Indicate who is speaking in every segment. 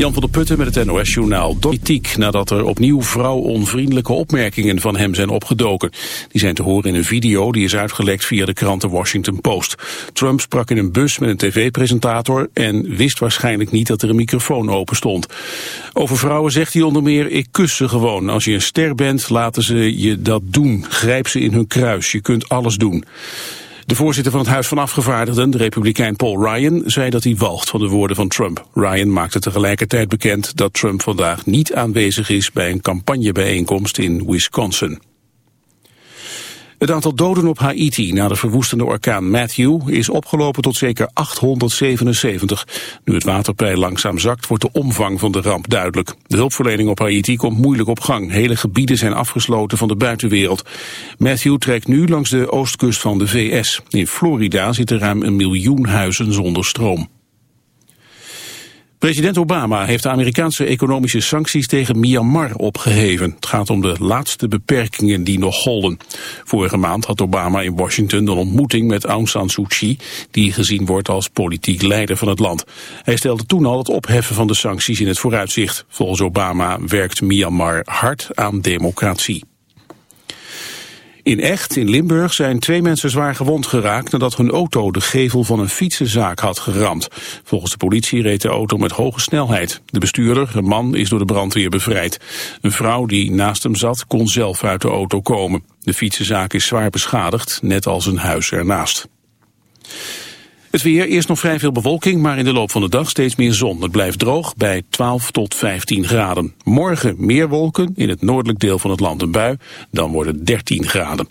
Speaker 1: Jan van der Putten met het NOS-journaal. Politiek nadat er opnieuw vrouwonvriendelijke opmerkingen van hem zijn opgedoken. Die zijn te horen in een video die is uitgelekt via de krant The Washington Post. Trump sprak in een bus met een tv-presentator en wist waarschijnlijk niet dat er een microfoon open stond. Over vrouwen zegt hij onder meer, ik kus ze gewoon. Als je een ster bent, laten ze je dat doen. Grijp ze in hun kruis, je kunt alles doen. De voorzitter van het Huis van Afgevaardigden, de republikein Paul Ryan, zei dat hij walgt van de woorden van Trump. Ryan maakte tegelijkertijd bekend dat Trump vandaag niet aanwezig is bij een campagnebijeenkomst in Wisconsin. Het aantal doden op Haiti na de verwoestende orkaan Matthew is opgelopen tot zeker 877. Nu het waterpeil langzaam zakt wordt de omvang van de ramp duidelijk. De hulpverlening op Haiti komt moeilijk op gang. Hele gebieden zijn afgesloten van de buitenwereld. Matthew trekt nu langs de oostkust van de VS. In Florida zitten ruim een miljoen huizen zonder stroom. President Obama heeft de Amerikaanse economische sancties tegen Myanmar opgeheven. Het gaat om de laatste beperkingen die nog golden. Vorige maand had Obama in Washington een ontmoeting met Aung San Suu Kyi, die gezien wordt als politiek leider van het land. Hij stelde toen al het opheffen van de sancties in het vooruitzicht. Volgens Obama werkt Myanmar hard aan democratie. In Echt, in Limburg, zijn twee mensen zwaar gewond geraakt nadat hun auto de gevel van een fietsenzaak had geramd. Volgens de politie reed de auto met hoge snelheid. De bestuurder, een man, is door de brandweer bevrijd. Een vrouw die naast hem zat kon zelf uit de auto komen. De fietsenzaak is zwaar beschadigd, net als een huis ernaast. Het weer, eerst nog vrij veel bewolking, maar in de loop van de dag steeds meer zon. Het blijft droog bij 12 tot 15 graden. Morgen meer wolken, in het noordelijk deel van het land een bui. Dan worden het 13 graden.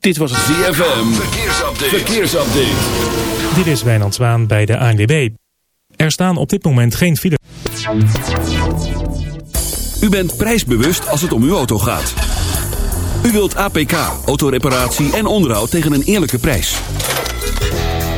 Speaker 1: Dit was het
Speaker 2: ZFM, verkeersupdate. verkeersupdate.
Speaker 3: Dit is Wijnand Zwaan bij de ANWB. Er staan op dit moment geen file.
Speaker 2: U bent prijsbewust als het om uw auto gaat. U wilt APK, autoreparatie en onderhoud tegen een eerlijke prijs.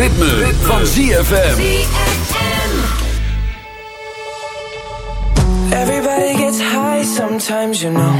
Speaker 4: ritme,
Speaker 2: ritme. van ZFM.
Speaker 4: Everybody gets high sometimes, you know.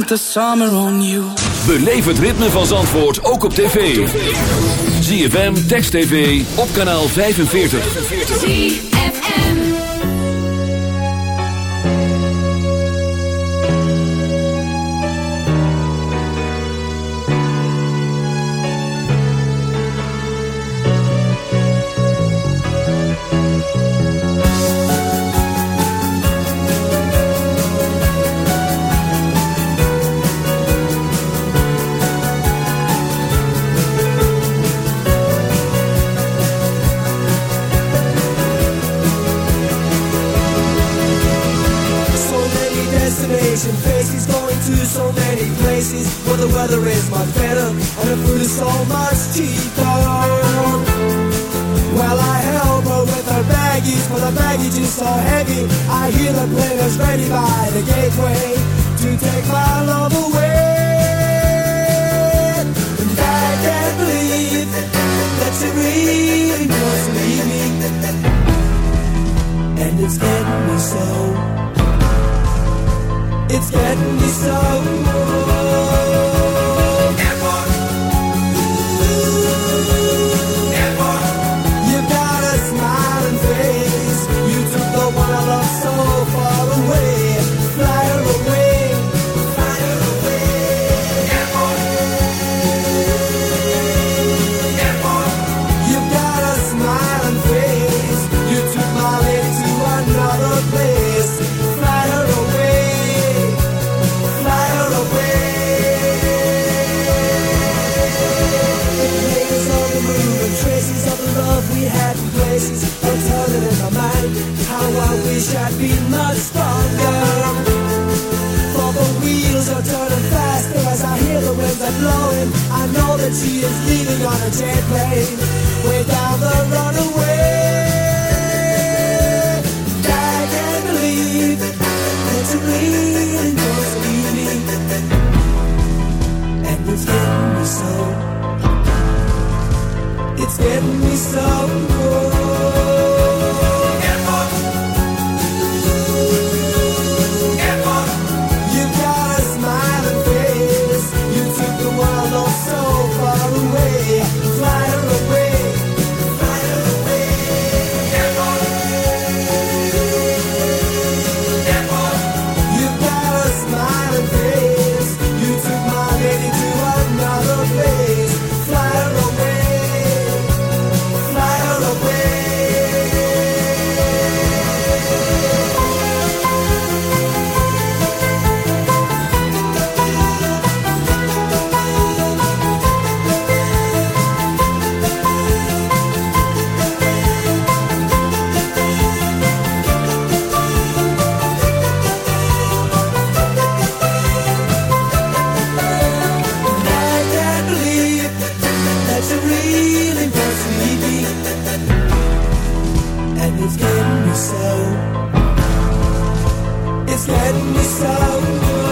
Speaker 5: the summer on you.
Speaker 2: Beleef het ritme van Zandvoort ook op tv. ZFM, Text TV, op kanaal 45.
Speaker 6: inside the gateway. and it's getting me so. It's letting me so
Speaker 7: good.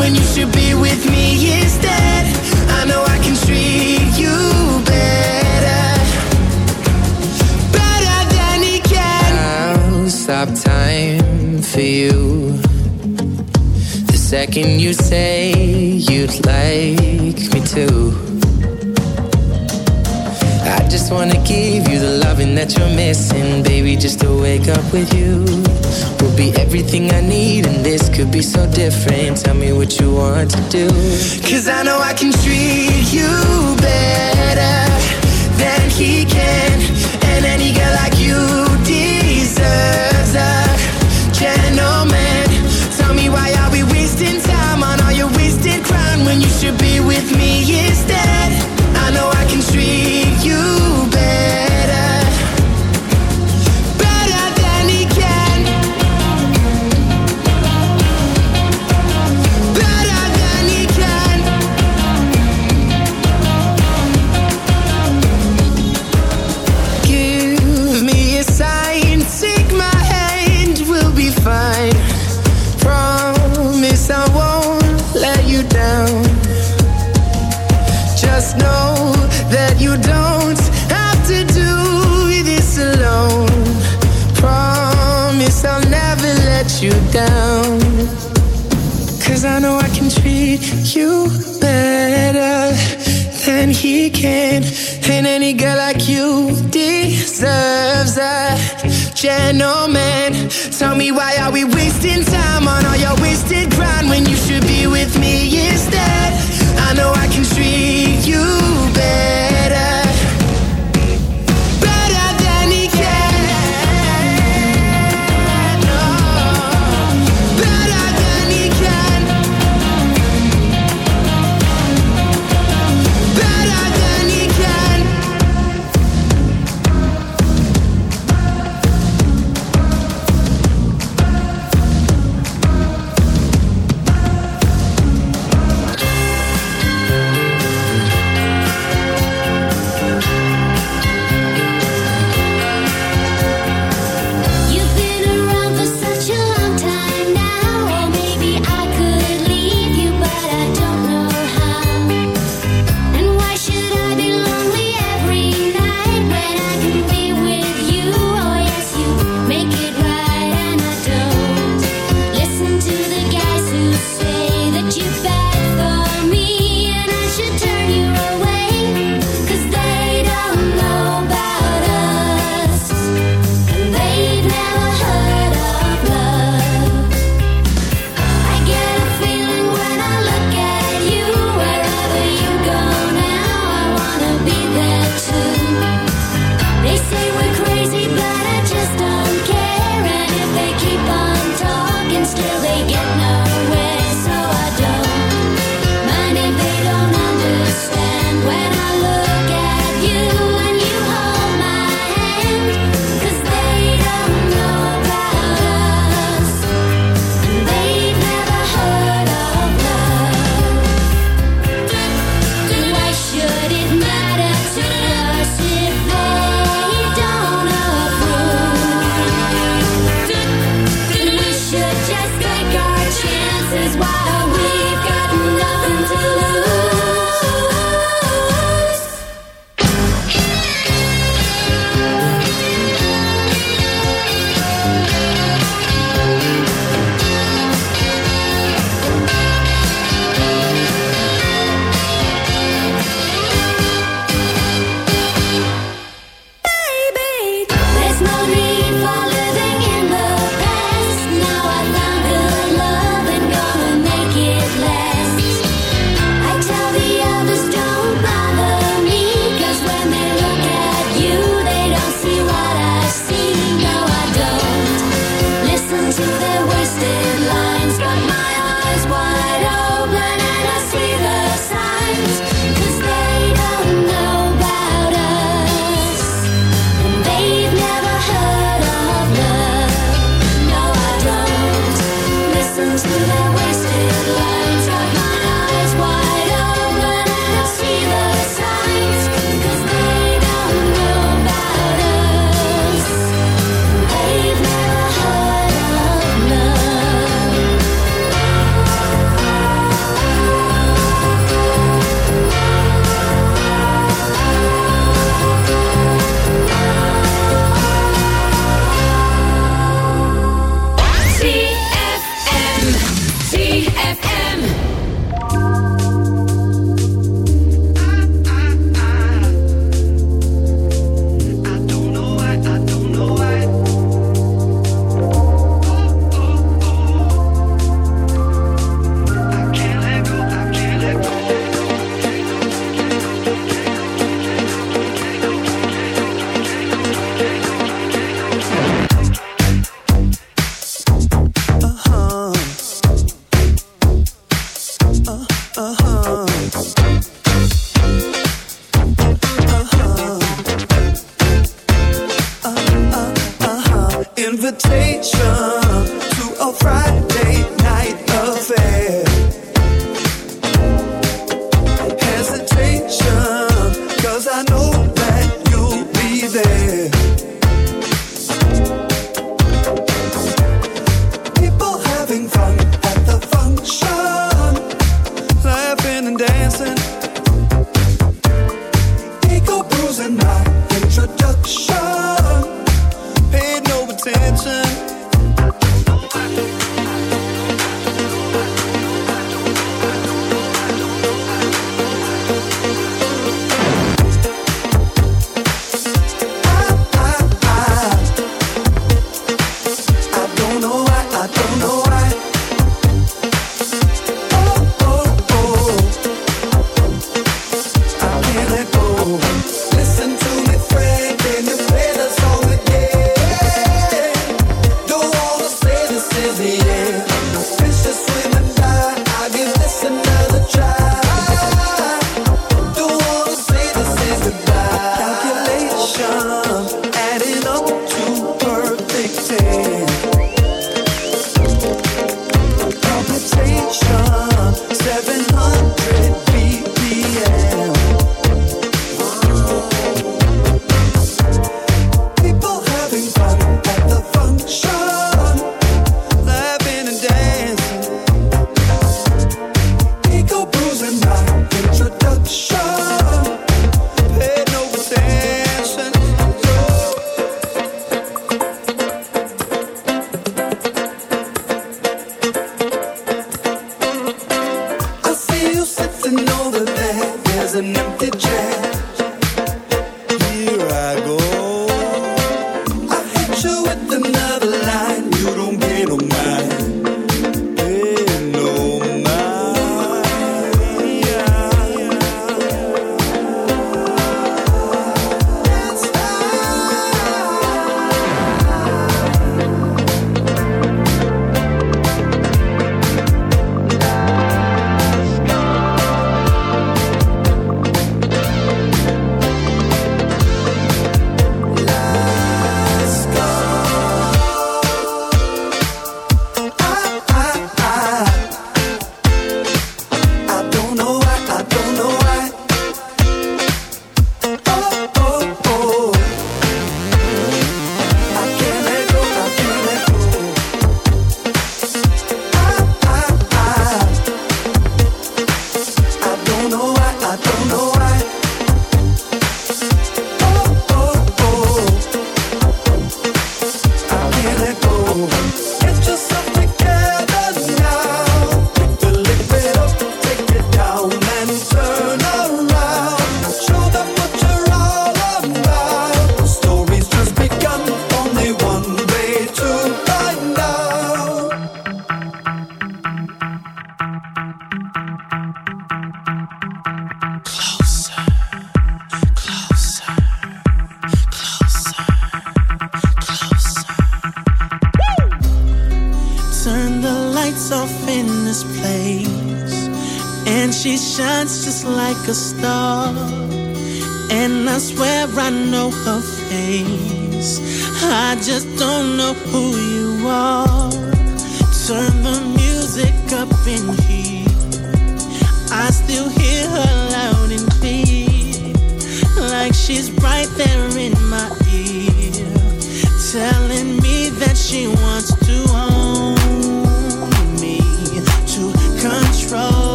Speaker 7: When you should be with me instead? I know I can treat you better, better than he can. I'll stop time for you. The second you say you'd like me to. I just wanna give you the loving that you're missing, baby. Just to wake up with you will be everything I need, and this could be so different. Tell me what you want to do. Cause I know I can treat you better than he can,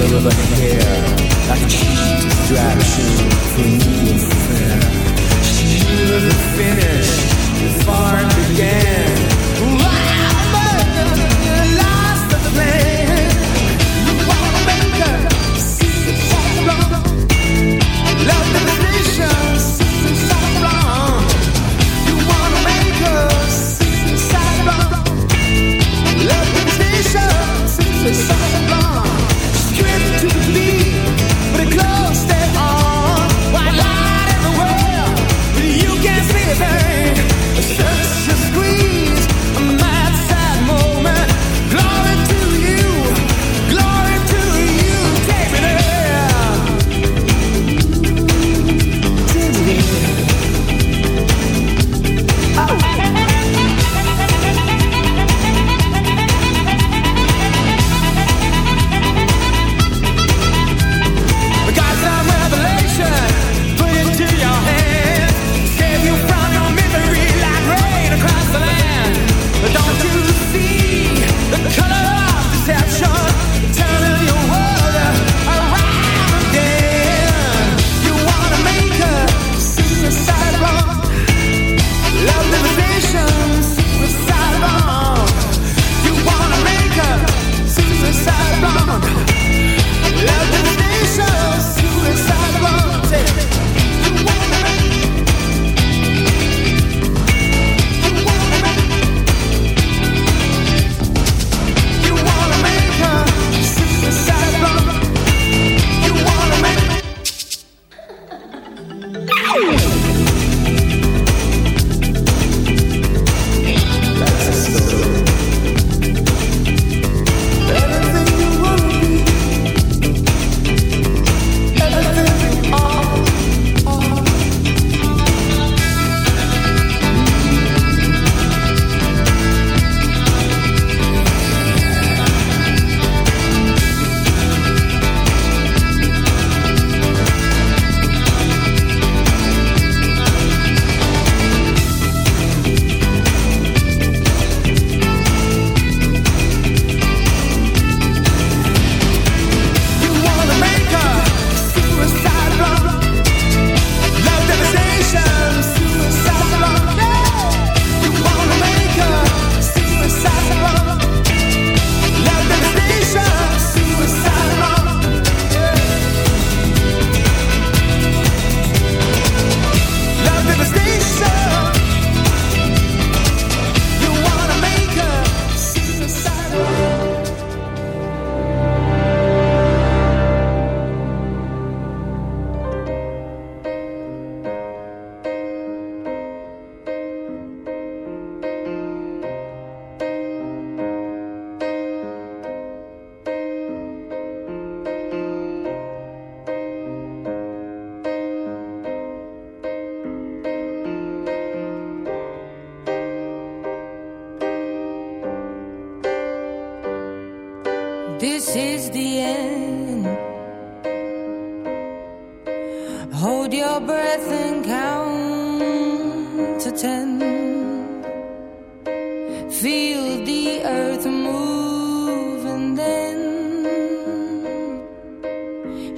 Speaker 6: color of her hair Like a cheap distraction for me and fair She knew the finish, the
Speaker 8: farm began.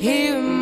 Speaker 8: Hear